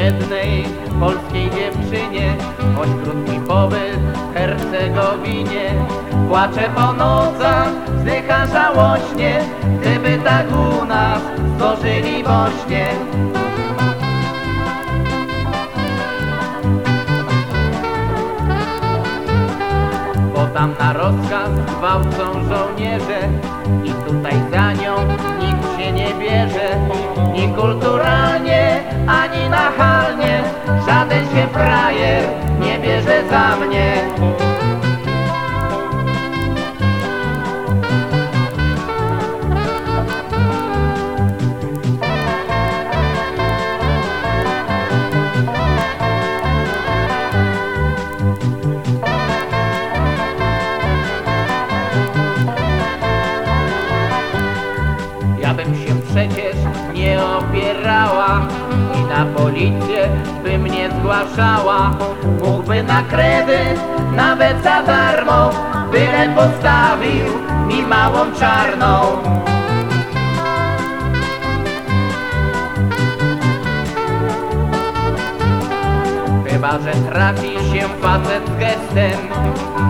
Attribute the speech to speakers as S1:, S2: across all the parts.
S1: biednej polskiej dziewczynie, choć krótki pobyt w Hercegowinie. Płacze po nocach, wzdycha żałośnie, gdyby tak u nas stworzyli Bośnie. Bo tam na rozkaz gwałcą żołnierze bierze za bym się przecież nie opierała i na policję by mnie zgłaszała. Mógłby na kredyt, nawet za darmo, byle postawił mi małą czarną. Chyba, że trafi się facet z gestem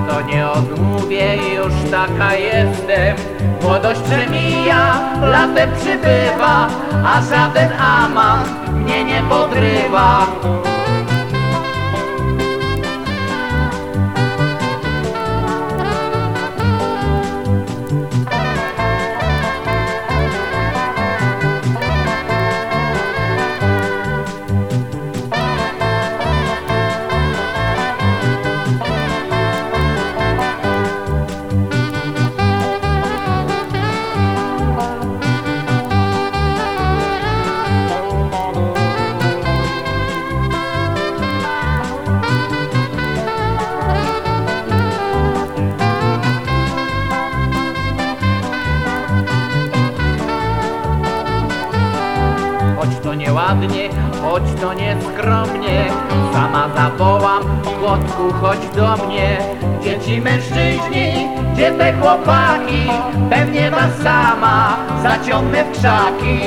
S1: To nie odmówię, już taka jestem. Młodość przemija, latem przybywa A żaden amant mnie nie podrywa Choć to nieładnie, choć to nieskromnie Sama zawołam, kotku chodź do mnie. Dzieci mężczyźni, gdzie te chłopaki? Pewnie was sama zaciągnę w krzaki